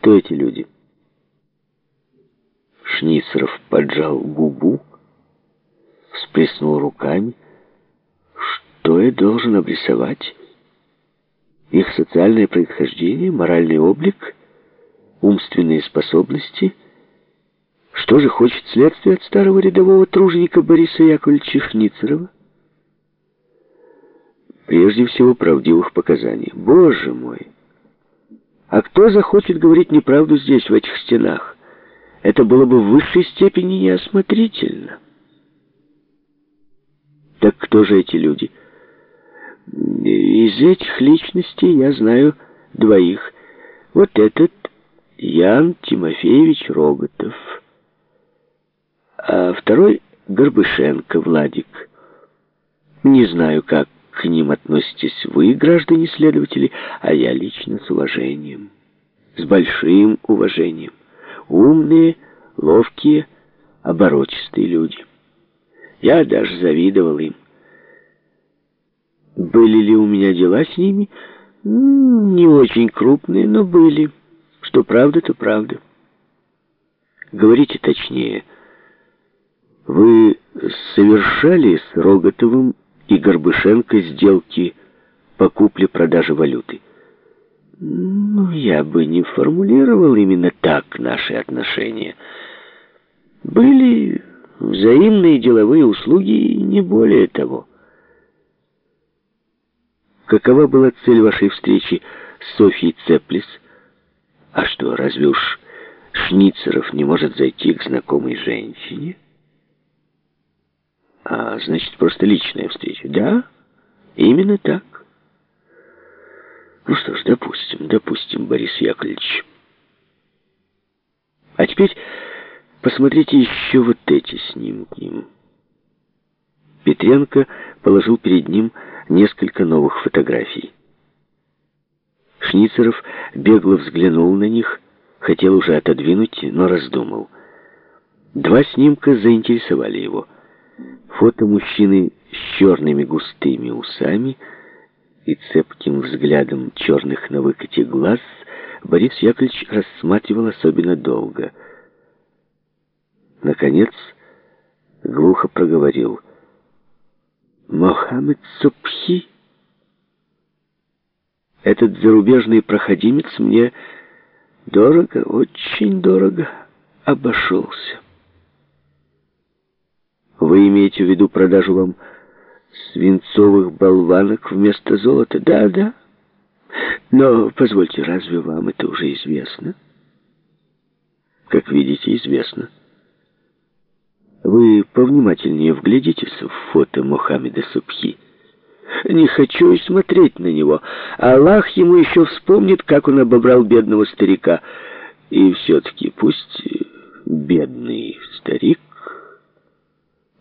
Кто эти люди? Шницеров поджал губу, всплеснул руками. Что я должен обрисовать? Их социальное происхождение, моральный облик, умственные способности. Что же хочет следствие от старого рядового труженика Бориса Яковлевича Шницерова? Прежде всего, правдивых показаний. Боже мой! Кто захочет говорить неправду здесь, в этих стенах? Это было бы в высшей степени неосмотрительно. Так кто же эти люди? Из этих личностей я знаю двоих. Вот этот Ян Тимофеевич Роготов, а второй Горбышенко Владик. Не знаю, как к ним относитесь вы, граждане следователи, а я лично с уважением, с большим уважением. Умные, ловкие, оборотистые люди. Я даже завидовал им. Были ли у меня дела с ними? Не очень крупные, но были. Что правда, то правда. Говорите точнее. Вы совершали с Роготовым и Горбышенко сделки по купле-продаже валюты? Я бы не формулировал именно так наши отношения. Были взаимные деловые услуги и не более того. Какова была цель вашей встречи с Софьей Цеплис? А что, разве уж Шницеров не может зайти к знакомой женщине? А, значит, просто личная встреча. Да, именно так. Ну что ж, допустим, допустим, Борис Яковлевич. А теперь посмотрите еще вот эти снимки. Петренко положил перед ним несколько новых фотографий. Шницеров бегло взглянул на них, хотел уже отодвинуть, но раздумал. Два снимка заинтересовали его. Фото мужчины с черными густыми усами и цепким взглядом черных на выкате глаз Борис Яковлевич рассматривал особенно долго. Наконец, глухо проговорил — Мохаммед Субхи. Этот зарубежный проходимец мне дорого, очень дорого обошелся. Вы имеете в виду продажу вам свинцовых болванок вместо золота? Да, да. Но, позвольте, разве вам это уже известно? Как видите, известно. Вы повнимательнее вглядитесь в фото Мухаммеда Субхи. Не хочу и смотреть на него. Аллах ему еще вспомнит, как он обобрал бедного старика. И все-таки пусть бедный старик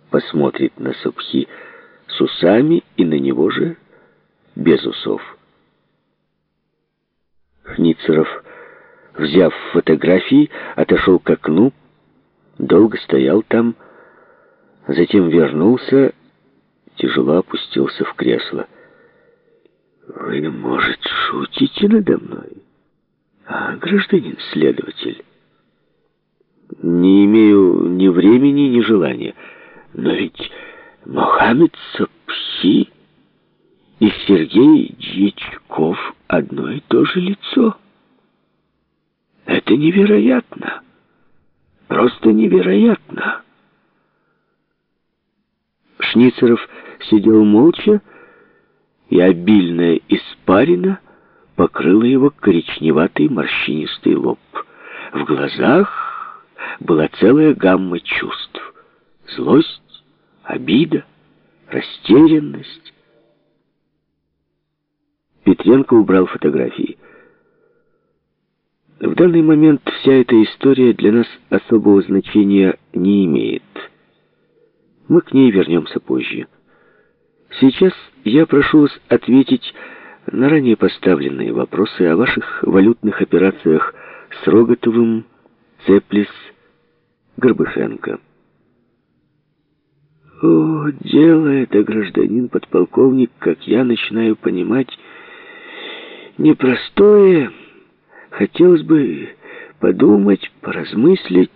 посмотрит на Субхи усами и на него же без усов. Шницеров, взяв фотографии, отошел к окну, долго стоял там, Затем вернулся, тяжело опустился в кресло. «Вы, может, шутите надо мной? А, гражданин следователь?» «Не имею ни времени, ни желания. Но ведь Мохаммед Сапси и Сергей Дьячков одно и то же лицо. Это невероятно. Просто невероятно». Шницеров сидел молча, и обильная испарина покрыла его коричневатый морщинистый лоб. В глазах была целая гамма чувств. Злость, обида, растерянность. Петренко убрал фотографии. В данный момент вся эта история для нас особого значения не имеет. Мы к ней вернемся позже. Сейчас я прошу вас ответить на ранее поставленные вопросы о ваших валютных операциях с Роготовым, Цеплис, Горбышенко. О, дело это, гражданин подполковник, как я начинаю понимать, непростое. Хотелось бы подумать, поразмыслить